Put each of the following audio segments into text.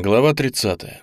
Глава 30.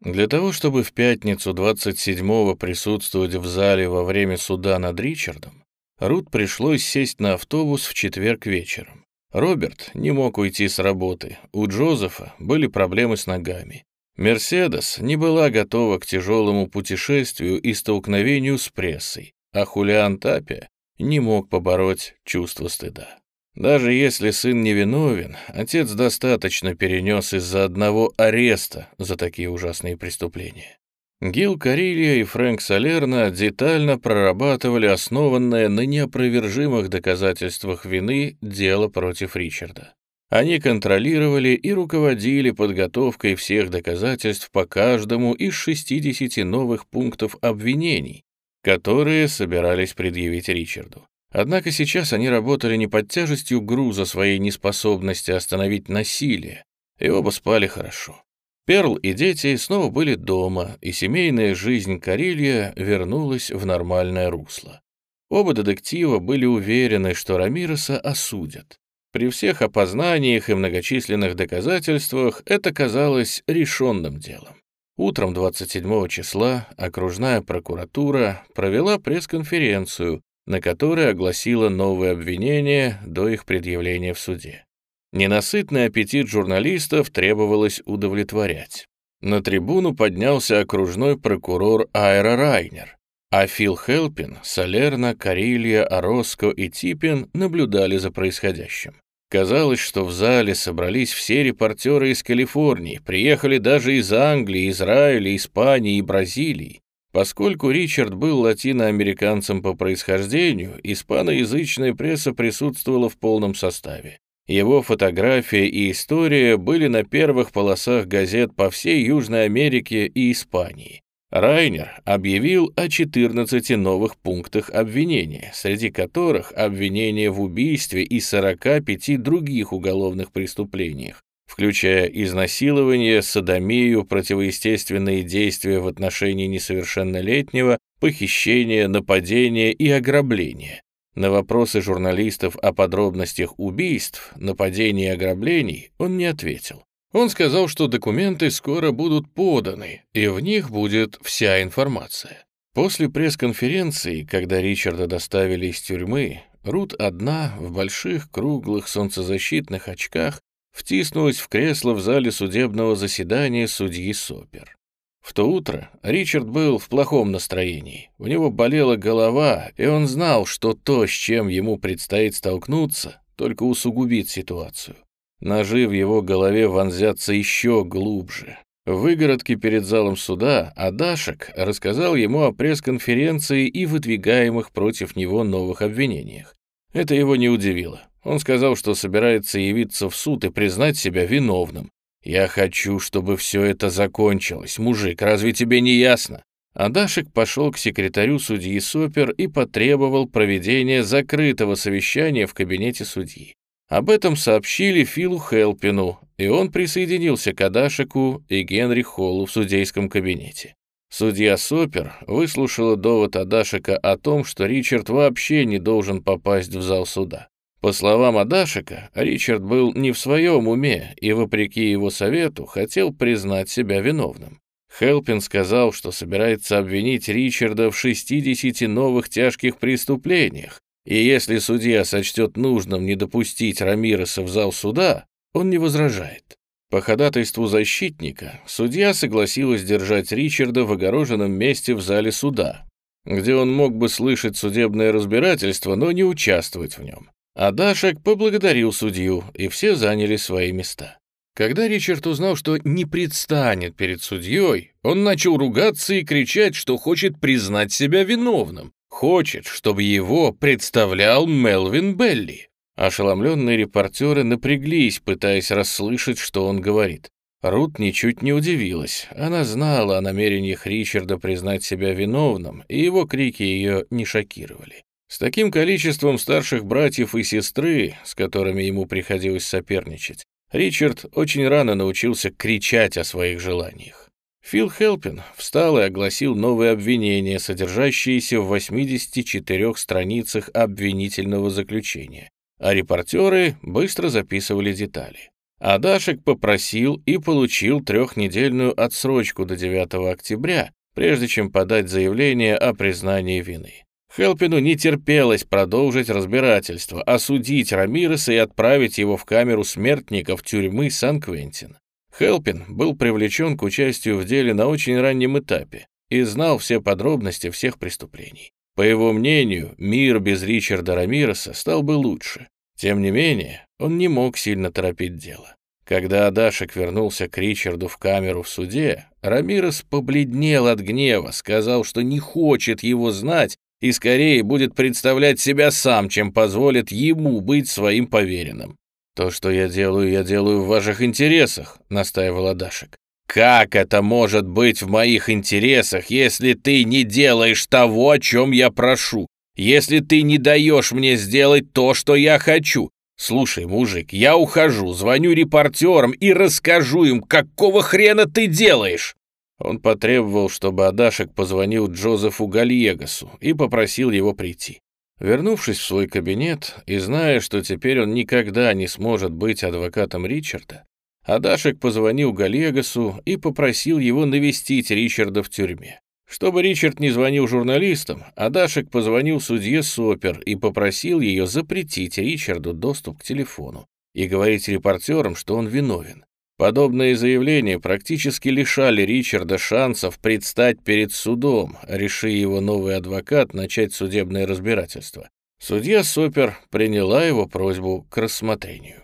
Для того, чтобы в пятницу 27-го присутствовать в зале во время суда над Ричардом, Рут пришлось сесть на автобус в четверг вечером. Роберт не мог уйти с работы, у Джозефа были проблемы с ногами. Мерседес не была готова к тяжелому путешествию и столкновению с прессой, а Хулиан Тапия не мог побороть чувство стыда. Даже если сын невиновен, отец достаточно перенес из-за одного ареста за такие ужасные преступления. Гил Карилья и Фрэнк Салерна детально прорабатывали основанное на неопровержимых доказательствах вины дело против Ричарда. Они контролировали и руководили подготовкой всех доказательств по каждому из 60 новых пунктов обвинений, которые собирались предъявить Ричарду. Однако сейчас они работали не под тяжестью груза своей неспособности остановить насилие, и оба спали хорошо. Перл и дети снова были дома, и семейная жизнь Карелья вернулась в нормальное русло. Оба детектива были уверены, что Рамиреса осудят. При всех опознаниях и многочисленных доказательствах это казалось решенным делом. Утром 27 числа окружная прокуратура провела пресс-конференцию, на которой огласила новые обвинения до их предъявления в суде. Ненасытный аппетит журналистов требовалось удовлетворять. На трибуну поднялся окружной прокурор Айра Райнер, а Фил Хелпин, Салерна, Карилья, Ороско и Типин наблюдали за происходящим. Казалось, что в зале собрались все репортеры из Калифорнии, приехали даже из Англии, Израиля, Испании и Бразилии. Поскольку Ричард был латиноамериканцем по происхождению, испаноязычная пресса присутствовала в полном составе. Его фотография и история были на первых полосах газет по всей Южной Америке и Испании. Райнер объявил о 14 новых пунктах обвинения, среди которых обвинения в убийстве и 45 других уголовных преступлениях, включая изнасилование, садомию, противоестественные действия в отношении несовершеннолетнего, похищение, нападение и ограбление. На вопросы журналистов о подробностях убийств, нападений и ограблений он не ответил. Он сказал, что документы скоро будут поданы, и в них будет вся информация. После пресс-конференции, когда Ричарда доставили из тюрьмы, Рут одна в больших круглых солнцезащитных очках втиснулась в кресло в зале судебного заседания судьи Сопер. В то утро Ричард был в плохом настроении. У него болела голова, и он знал, что то, с чем ему предстоит столкнуться, только усугубит ситуацию. Ножи в его голове вонзятся еще глубже. В выгородке перед залом суда Адашек рассказал ему о пресс-конференции и выдвигаемых против него новых обвинениях. Это его не удивило. Он сказал, что собирается явиться в суд и признать себя виновным. «Я хочу, чтобы все это закончилось. Мужик, разве тебе не ясно?» Адашек пошел к секретарю судьи Сопер и потребовал проведения закрытого совещания в кабинете судьи. Об этом сообщили Филу Хелпину, и он присоединился к Адашеку и Генри Холлу в судейском кабинете. Судья Сопер выслушала довод Адашека о том, что Ричард вообще не должен попасть в зал суда. По словам Адашика, Ричард был не в своем уме и, вопреки его совету, хотел признать себя виновным. Хелпин сказал, что собирается обвинить Ричарда в 60 новых тяжких преступлениях, и если судья сочтет нужным не допустить Рамиреса в зал суда, он не возражает. По ходатайству защитника судья согласилась держать Ричарда в огороженном месте в зале суда, где он мог бы слышать судебное разбирательство, но не участвовать в нем. Адашек поблагодарил судью, и все заняли свои места. Когда Ричард узнал, что не предстанет перед судьей, он начал ругаться и кричать, что хочет признать себя виновным, хочет, чтобы его представлял Мелвин Белли. Ошеломленные репортеры напряглись, пытаясь расслышать, что он говорит. Рут ничуть не удивилась. Она знала о намерениях Ричарда признать себя виновным, и его крики ее не шокировали. С таким количеством старших братьев и сестры, с которыми ему приходилось соперничать, Ричард очень рано научился кричать о своих желаниях. Фил Хелпин встал и огласил новые обвинения, содержащиеся в 84 страницах обвинительного заключения, а репортеры быстро записывали детали. Адашек попросил и получил трехнедельную отсрочку до 9 октября, прежде чем подать заявление о признании вины. Хелпину не терпелось продолжить разбирательство, осудить Рамиреса и отправить его в камеру смертников тюрьмы Сан-Квентин. Хелпин был привлечен к участию в деле на очень раннем этапе и знал все подробности всех преступлений. По его мнению, мир без Ричарда Рамиреса стал бы лучше. Тем не менее, он не мог сильно торопить дело. Когда Адашек вернулся к Ричарду в камеру в суде, Рамирес побледнел от гнева, сказал, что не хочет его знать и скорее будет представлять себя сам, чем позволит ему быть своим поверенным. «То, что я делаю, я делаю в ваших интересах», — настаивал Адашек. «Как это может быть в моих интересах, если ты не делаешь того, о чем я прошу? Если ты не даешь мне сделать то, что я хочу? Слушай, мужик, я ухожу, звоню репортерам и расскажу им, какого хрена ты делаешь!» Он потребовал, чтобы Адашек позвонил Джозефу Гальегасу и попросил его прийти. Вернувшись в свой кабинет и зная, что теперь он никогда не сможет быть адвокатом Ричарда, Адашек позвонил Галегасу и попросил его навестить Ричарда в тюрьме. Чтобы Ричард не звонил журналистам, Адашек позвонил судье Сопер и попросил ее запретить Ричарду доступ к телефону и говорить репортерам, что он виновен. Подобные заявления практически лишали Ричарда шансов предстать перед судом, реши его новый адвокат начать судебное разбирательство. Судья Сопер приняла его просьбу к рассмотрению.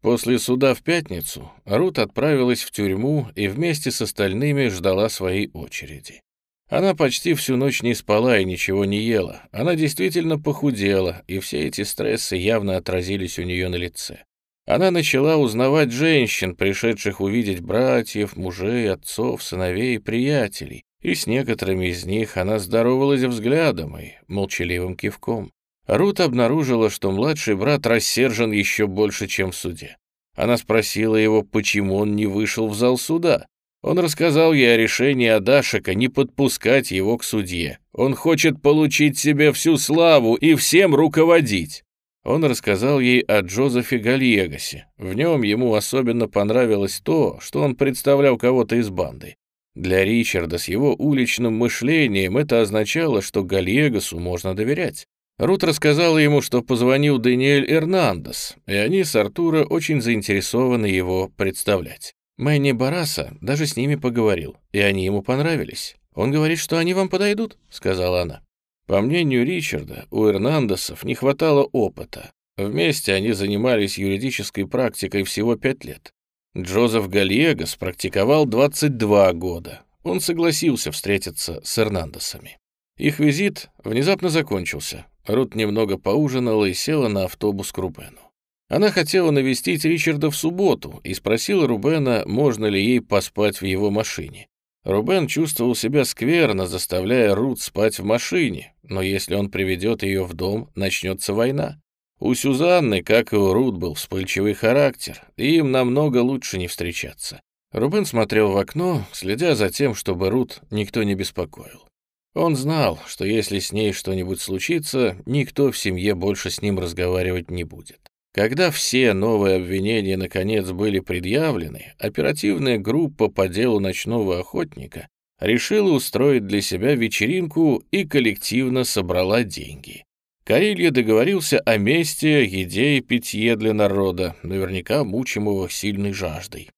После суда в пятницу Рут отправилась в тюрьму и вместе с остальными ждала своей очереди. Она почти всю ночь не спала и ничего не ела. Она действительно похудела, и все эти стрессы явно отразились у нее на лице. Она начала узнавать женщин, пришедших увидеть братьев, мужей, отцов, сыновей и приятелей, и с некоторыми из них она здоровалась взглядом и молчаливым кивком. Рут обнаружила, что младший брат рассержен еще больше, чем в суде. Она спросила его, почему он не вышел в зал суда. Он рассказал ей о решении Адашика не подпускать его к судье. Он хочет получить себе всю славу и всем руководить. Он рассказал ей о Джозефе Гальегасе. В нем ему особенно понравилось то, что он представлял кого-то из банды. Для Ричарда с его уличным мышлением это означало, что Гальегасу можно доверять. Рут рассказала ему, что позвонил Даниэль Эрнандес, и они с Артура очень заинтересованы его представлять. Мэнни Бараса даже с ними поговорил, и они ему понравились. «Он говорит, что они вам подойдут», — сказала она. По мнению Ричарда, у Эрнандесов не хватало опыта. Вместе они занимались юридической практикой всего пять лет. Джозеф Гальегас практиковал 22 года. Он согласился встретиться с Эрнандесами. Их визит внезапно закончился. Рут немного поужинала и села на автобус к Рубену. Она хотела навестить Ричарда в субботу и спросила Рубена, можно ли ей поспать в его машине. Рубен чувствовал себя скверно, заставляя Рут спать в машине, но если он приведет ее в дом, начнется война. У Сюзанны, как и у Рут, был вспыльчивый характер, и им намного лучше не встречаться. Рубен смотрел в окно, следя за тем, чтобы Рут никто не беспокоил. Он знал, что если с ней что-нибудь случится, никто в семье больше с ним разговаривать не будет. Когда все новые обвинения наконец были предъявлены, оперативная группа по делу ночного охотника решила устроить для себя вечеринку и коллективно собрала деньги. Карелья договорился о месте, еде и питье для народа, наверняка мучимого сильной жаждой.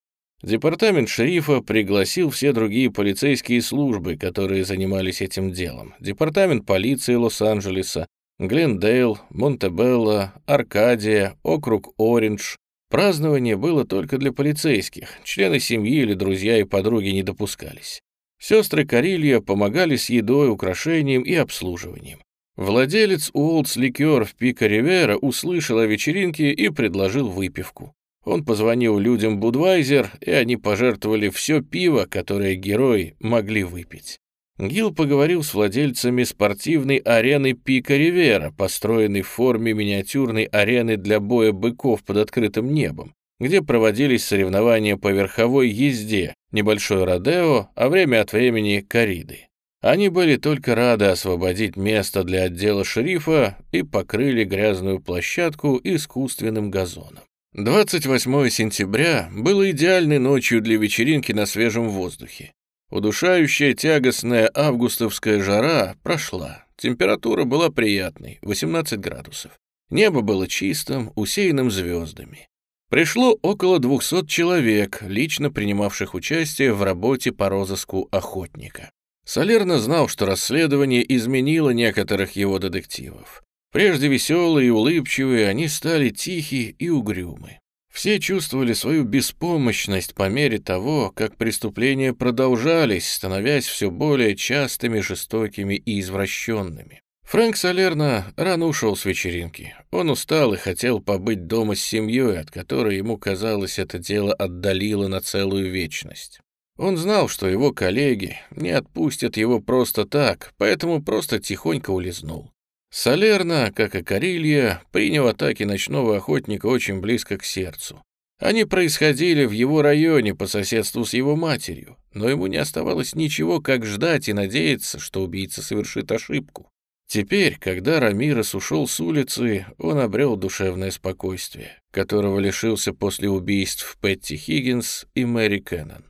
Департамент шерифа пригласил все другие полицейские службы, которые занимались этим делом. Департамент полиции Лос-Анджелеса, Глендейл, Монтебелло, Аркадия, округ Ориндж. Празднование было только для полицейских, члены семьи или друзья и подруги не допускались. Сестры Карилья помогали с едой, украшением и обслуживанием. Владелец Уолтс Ликер в Пика Ривера услышал о вечеринке и предложил выпивку. Он позвонил людям Будвайзер, и они пожертвовали все пиво, которое герои могли выпить. Гил поговорил с владельцами спортивной арены Пика Ривера, построенной в форме миниатюрной арены для боя быков под открытым небом, где проводились соревнования по верховой езде, небольшой родео, а время от времени кориды. Они были только рады освободить место для отдела шерифа и покрыли грязную площадку искусственным газоном. 28 сентября было идеальной ночью для вечеринки на свежем воздухе. Удушающая тягостная августовская жара прошла. Температура была приятной, 18 градусов. Небо было чистым, усеянным звездами. Пришло около 200 человек, лично принимавших участие в работе по розыску охотника. Солерно знал, что расследование изменило некоторых его детективов. Прежде веселые и улыбчивые, они стали тихие и угрюмы. Все чувствовали свою беспомощность по мере того, как преступления продолжались, становясь все более частыми, жестокими и извращенными. Фрэнк Солерно рано ушел с вечеринки. Он устал и хотел побыть дома с семьей, от которой ему казалось это дело отдалило на целую вечность. Он знал, что его коллеги не отпустят его просто так, поэтому просто тихонько улизнул. Солерно, как и Карилья, принял атаки ночного охотника очень близко к сердцу. Они происходили в его районе по соседству с его матерью, но ему не оставалось ничего, как ждать и надеяться, что убийца совершит ошибку. Теперь, когда Рамирес ушел с улицы, он обрел душевное спокойствие, которого лишился после убийств Петти Хиггинс и Мэри Кеннон.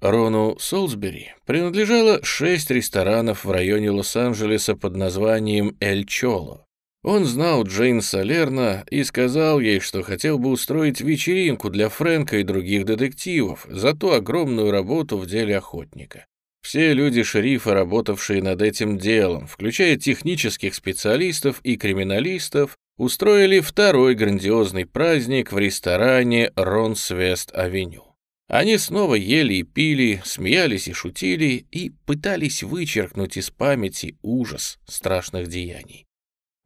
Рону Солсбери принадлежало шесть ресторанов в районе Лос-Анджелеса под названием «Эль Чоло». Он знал Джейн Салерна и сказал ей, что хотел бы устроить вечеринку для Фрэнка и других детективов за ту огромную работу в деле охотника. Все люди шерифа, работавшие над этим делом, включая технических специалистов и криминалистов, устроили второй грандиозный праздник в ресторане Ронсвест-авеню. Они снова ели и пили, смеялись и шутили и пытались вычеркнуть из памяти ужас страшных деяний.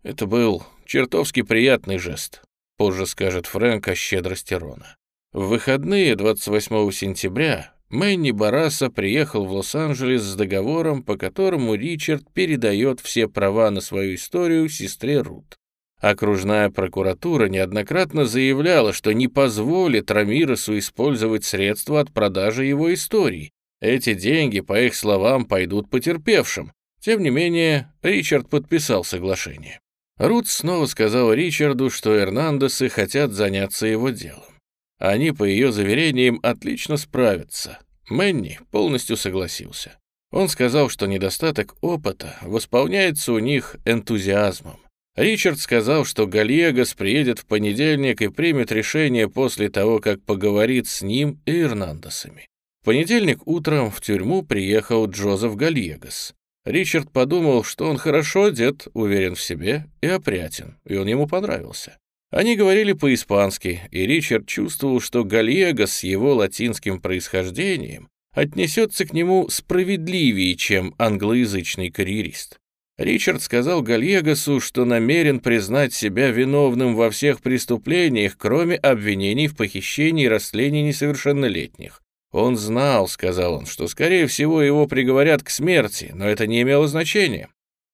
Это был чертовски приятный жест, позже скажет Фрэнк о щедрости Рона. В выходные 28 сентября Мэнни Бараса приехал в Лос-Анджелес с договором, по которому Ричард передает все права на свою историю сестре Рут. Окружная прокуратура неоднократно заявляла, что не позволит Рамиресу использовать средства от продажи его историй. Эти деньги, по их словам, пойдут потерпевшим. Тем не менее, Ричард подписал соглашение. Рут снова сказал Ричарду, что Эрнандесы хотят заняться его делом. Они, по ее заверениям, отлично справятся. Мэнни полностью согласился. Он сказал, что недостаток опыта восполняется у них энтузиазмом. Ричард сказал, что Гальегас приедет в понедельник и примет решение после того, как поговорит с ним и Эрнандесами. В понедельник утром в тюрьму приехал Джозеф Гальегас. Ричард подумал, что он хорошо одет, уверен в себе и опрятен, и он ему понравился. Они говорили по-испански, и Ричард чувствовал, что Гальегас с его латинским происхождением отнесется к нему справедливее, чем англоязычный карьерист. Ричард сказал Гальегасу, что намерен признать себя виновным во всех преступлениях, кроме обвинений в похищении и растлении несовершеннолетних. Он знал, сказал он, что, скорее всего, его приговорят к смерти, но это не имело значения.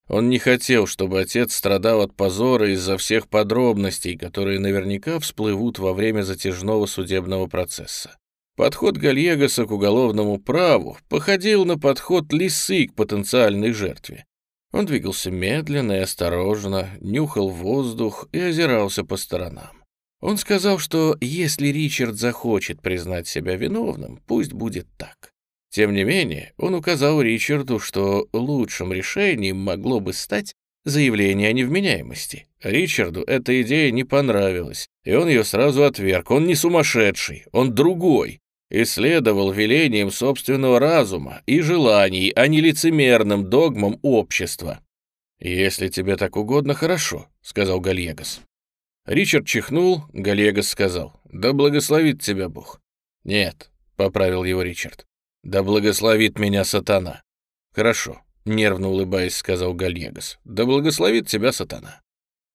Он не хотел, чтобы отец страдал от позора из-за всех подробностей, которые наверняка всплывут во время затяжного судебного процесса. Подход Гальегаса к уголовному праву походил на подход лисы к потенциальной жертве. Он двигался медленно и осторожно, нюхал воздух и озирался по сторонам. Он сказал, что если Ричард захочет признать себя виновным, пусть будет так. Тем не менее, он указал Ричарду, что лучшим решением могло бы стать заявление о невменяемости. Ричарду эта идея не понравилась, и он ее сразу отверг. Он не сумасшедший, он другой исследовал велением собственного разума и желаний, а не лицемерным догмам общества. «Если тебе так угодно, хорошо», — сказал Гальегас. Ричард чихнул, Гальегас сказал, «Да благословит тебя Бог». «Нет», — поправил его Ричард, «да благословит меня сатана». «Хорошо», — нервно улыбаясь, сказал Гальегас, «да благословит тебя сатана».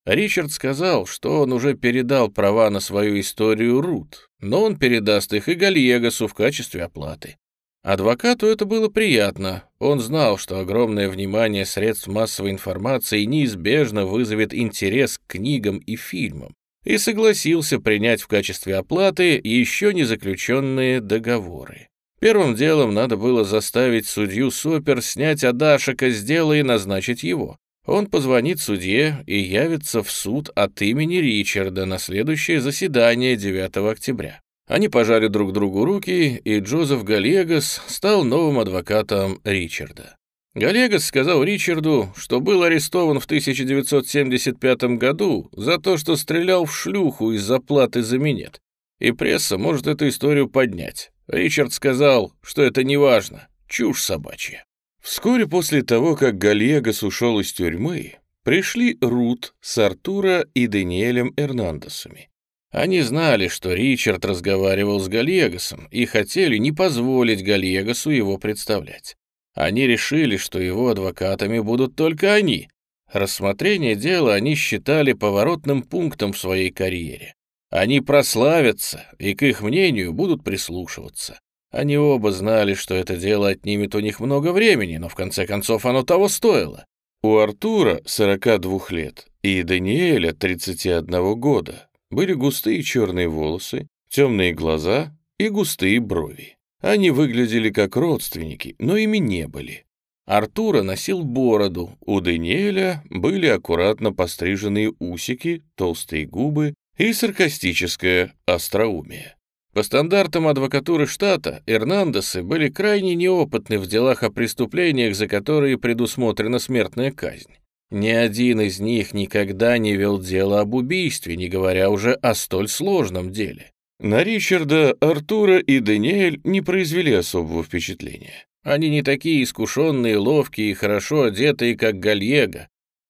Ричард сказал, что он уже передал права на свою историю Рут, но он передаст их и Гальегасу в качестве оплаты. Адвокату это было приятно. Он знал, что огромное внимание средств массовой информации неизбежно вызовет интерес к книгам и фильмам, и согласился принять в качестве оплаты еще не заключенные договоры. Первым делом надо было заставить судью Супер снять Адашика с дела и назначить его. Он позвонит судье и явится в суд от имени Ричарда на следующее заседание 9 октября. Они пожали друг другу руки, и Джозеф Галегас стал новым адвокатом Ричарда. Галегас сказал Ричарду, что был арестован в 1975 году за то, что стрелял в шлюху из-за платы за минет, и пресса может эту историю поднять. Ричард сказал, что это не важно, чушь собачья. Вскоре после того, как Галегас ушел из тюрьмы, пришли Рут с Артура и Даниэлем Эрнандесами. Они знали, что Ричард разговаривал с Галегасом и хотели не позволить Галегасу его представлять. Они решили, что его адвокатами будут только они. Рассмотрение дела они считали поворотным пунктом в своей карьере. Они прославятся и к их мнению будут прислушиваться. Они оба знали, что это дело отнимет у них много времени, но в конце концов оно того стоило. У Артура, 42 лет, и Даниэля, 31 года, были густые черные волосы, темные глаза и густые брови. Они выглядели как родственники, но ими не были. Артура носил бороду, у Даниэля были аккуратно постриженные усики, толстые губы и саркастическое остроумие. По стандартам адвокатуры штата, Эрнандесы были крайне неопытны в делах о преступлениях, за которые предусмотрена смертная казнь. Ни один из них никогда не вел дело об убийстве, не говоря уже о столь сложном деле. На Ричарда, Артура и Даниэль не произвели особого впечатления. Они не такие искушенные, ловкие и хорошо одетые, как Гальего,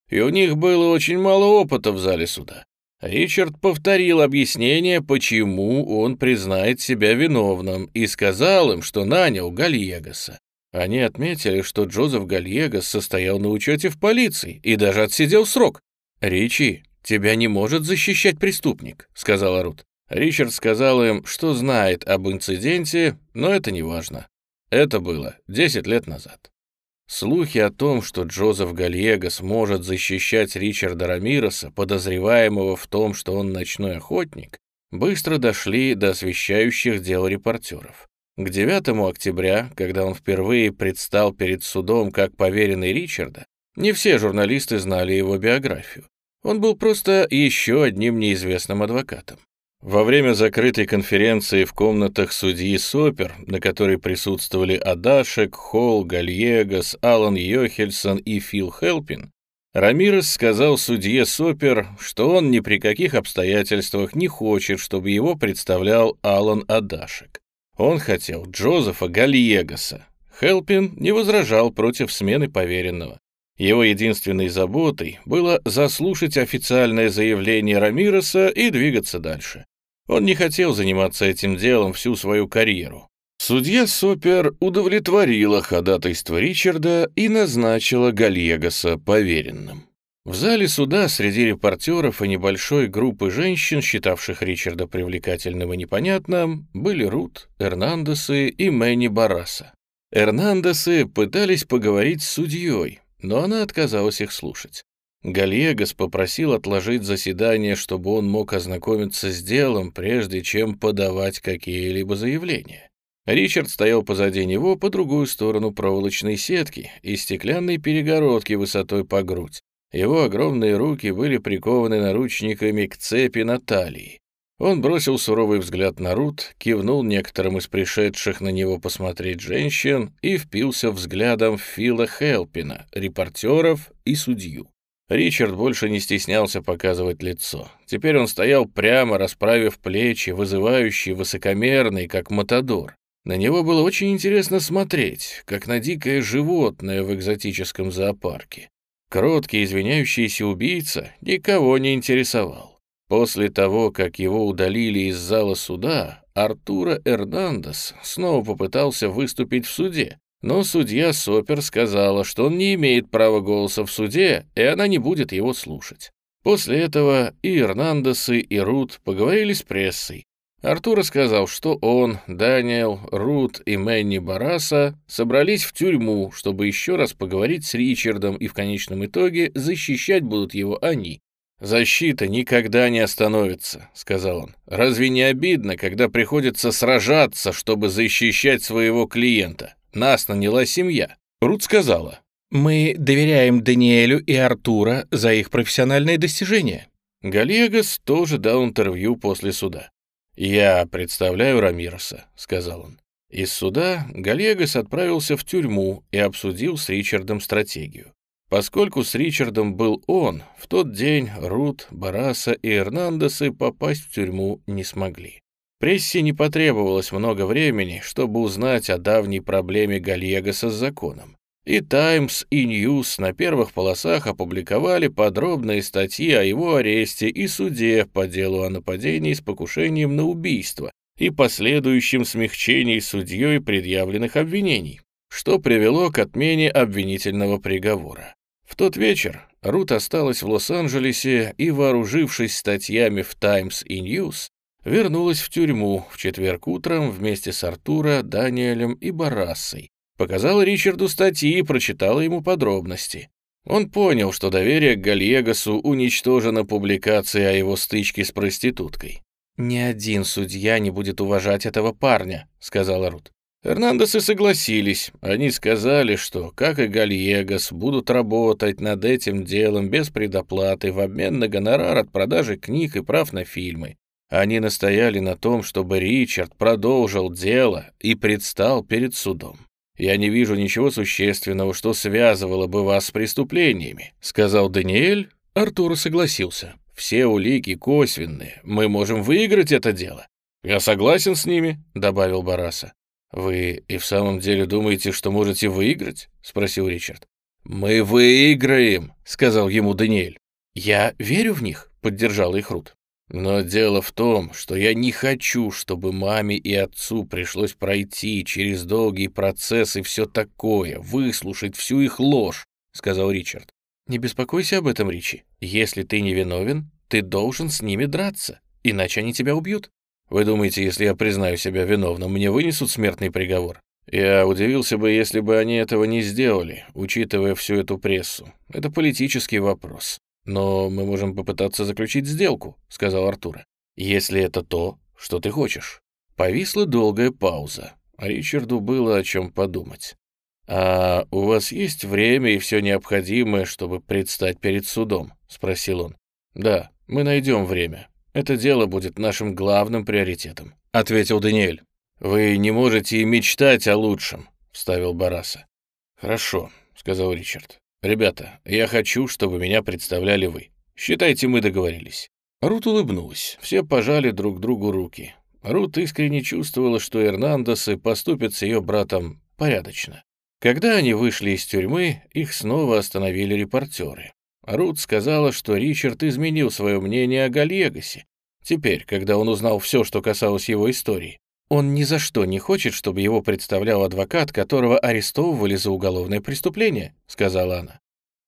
и у них было очень мало опыта в зале суда. Ричард повторил объяснение, почему он признает себя виновным, и сказал им, что нанял Гальегоса. Они отметили, что Джозеф Гальегос состоял на учете в полиции и даже отсидел срок. «Ричи, тебя не может защищать преступник», — сказала Рут. Ричард сказал им, что знает об инциденте, но это не важно. Это было 10 лет назад. Слухи о том, что Джозеф Гальего сможет защищать Ричарда Рамироса, подозреваемого в том, что он ночной охотник, быстро дошли до освещающих дел репортеров. К 9 октября, когда он впервые предстал перед судом как поверенный Ричарда, не все журналисты знали его биографию. Он был просто еще одним неизвестным адвокатом. Во время закрытой конференции в комнатах судьи Сопер, на которой присутствовали Адашек, Холл, Гальегас, Алан Йохельсон и Фил Хелпин, Рамирес сказал судье Сопер, что он ни при каких обстоятельствах не хочет, чтобы его представлял Алан Адашек. Он хотел Джозефа Гальегаса. Хелпин не возражал против смены поверенного. Его единственной заботой было заслушать официальное заявление Рамиреса и двигаться дальше. Он не хотел заниматься этим делом всю свою карьеру. Судья Сопер удовлетворила ходатайство Ричарда и назначила Гальегоса поверенным. В зале суда среди репортеров и небольшой группы женщин, считавших Ричарда привлекательным и непонятным, были Рут, Эрнандесы и Мэнни Бараса. Эрнандесы пытались поговорить с судьей, но она отказалась их слушать. Гальегос попросил отложить заседание, чтобы он мог ознакомиться с делом, прежде чем подавать какие-либо заявления. Ричард стоял позади него по другую сторону проволочной сетки и стеклянной перегородки высотой по грудь. Его огромные руки были прикованы наручниками к цепи на талии. Он бросил суровый взгляд на Рут, кивнул некоторым из пришедших на него посмотреть женщин и впился взглядом Фила Хелпина, репортеров и судью. Ричард больше не стеснялся показывать лицо. Теперь он стоял прямо, расправив плечи, вызывающий, высокомерный, как матадор. На него было очень интересно смотреть, как на дикое животное в экзотическом зоопарке. Кроткий, извиняющийся убийца никого не интересовал. После того, как его удалили из зала суда, Артура Эрнандес снова попытался выступить в суде, но судья Сопер сказала, что он не имеет права голоса в суде, и она не будет его слушать. После этого и Эрнандесы, и Рут поговорили с прессой. Артур сказал, что он, Даниэл, Рут и Мэнни Бараса собрались в тюрьму, чтобы еще раз поговорить с Ричардом, и в конечном итоге защищать будут его они. «Защита никогда не остановится», — сказал он. «Разве не обидно, когда приходится сражаться, чтобы защищать своего клиента? Нас наняла семья. Рут сказала, Мы доверяем Даниэлю и Артура за их профессиональные достижения». Галегас тоже дал интервью после суда. «Я представляю Рамироса», — сказал он. Из суда Галегас отправился в тюрьму и обсудил с Ричардом стратегию. Поскольку с Ричардом был он, в тот день Рут, Бараса и Эрнандесы попасть в тюрьму не смогли. Прессе не потребовалось много времени, чтобы узнать о давней проблеме Гальегаса с законом. И «Таймс», и «Ньюс» на первых полосах опубликовали подробные статьи о его аресте и суде по делу о нападении с покушением на убийство и последующем смягчении судьей предъявленных обвинений, что привело к отмене обвинительного приговора. В тот вечер Рут осталась в Лос-Анджелесе и, вооружившись статьями в «Таймс» и «Ньюс», вернулась в тюрьму в четверг утром вместе с Артуро, Даниэлем и Барассой, Показала Ричарду статьи и прочитала ему подробности. Он понял, что доверие к Гальегасу уничтожено публикацией о его стычке с проституткой. «Ни один судья не будет уважать этого парня», — сказала Рут. Эрнандесы согласились. Они сказали, что, как и Гальегас, будут работать над этим делом без предоплаты в обмен на гонорар от продажи книг и прав на фильмы. Они настояли на том, чтобы Ричард продолжил дело и предстал перед судом. «Я не вижу ничего существенного, что связывало бы вас с преступлениями», сказал Даниэль. Артур согласился. «Все улики косвенные. Мы можем выиграть это дело». «Я согласен с ними», — добавил Бараса. «Вы и в самом деле думаете, что можете выиграть?» — спросил Ричард. «Мы выиграем», — сказал ему Даниэль. «Я верю в них», — поддержал их Рут. Но дело в том, что я не хочу, чтобы маме и отцу пришлось пройти через долгий процесс и все такое, выслушать всю их ложь, — сказал Ричард. Не беспокойся об этом, Ричи. Если ты не виновен, ты должен с ними драться, иначе они тебя убьют. Вы думаете, если я признаю себя виновным, мне вынесут смертный приговор? Я удивился бы, если бы они этого не сделали, учитывая всю эту прессу. Это политический вопрос. «Но мы можем попытаться заключить сделку», — сказал Артур. «Если это то, что ты хочешь». Повисла долгая пауза. Ричарду было о чем подумать. «А у вас есть время и все необходимое, чтобы предстать перед судом?» — спросил он. «Да, мы найдем время. Это дело будет нашим главным приоритетом», — ответил Даниэль. «Вы не можете и мечтать о лучшем», — вставил Бараса. «Хорошо», — сказал Ричард. «Ребята, я хочу, чтобы меня представляли вы. Считайте, мы договорились». Рут улыбнулась. Все пожали друг другу руки. Рут искренне чувствовала, что Эрнандесы поступят с ее братом порядочно. Когда они вышли из тюрьмы, их снова остановили репортеры. Рут сказала, что Ричард изменил свое мнение о Гальегасе. Теперь, когда он узнал все, что касалось его истории, он ни за что не хочет, чтобы его представлял адвокат, которого арестовывали за уголовное преступление», — сказала она.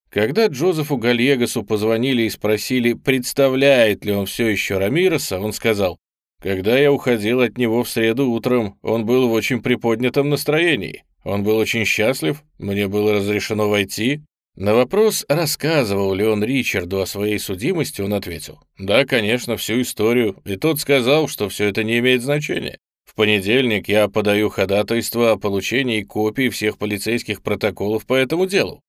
Когда Джозефу Гальегасу позвонили и спросили, представляет ли он все еще Рамироса, он сказал, «Когда я уходил от него в среду утром, он был в очень приподнятом настроении. Он был очень счастлив, мне было разрешено войти». На вопрос, рассказывал ли он Ричарду о своей судимости, он ответил, «Да, конечно, всю историю, и тот сказал, что все это не имеет значения понедельник я подаю ходатайство о получении копий всех полицейских протоколов по этому делу.